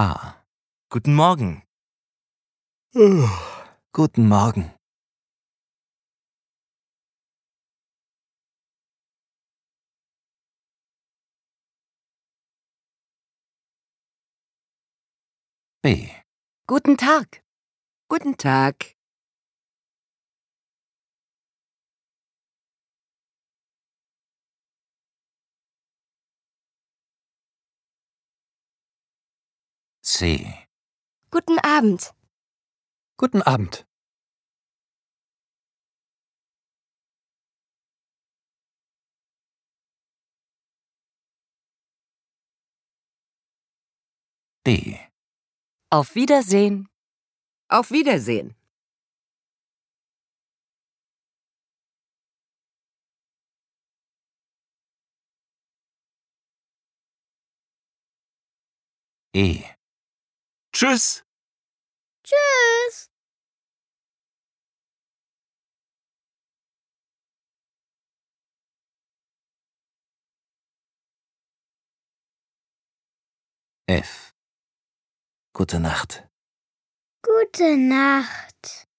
A. Guten Morgen. Guten Morgen. B. Guten Tag. Guten Tag. C. Guten Abend. Guten Abend. D. Auf Wiedersehen. Auf Wiedersehen. E. Tschüss. Tschüss. F. Gute Nacht. Gute Nacht.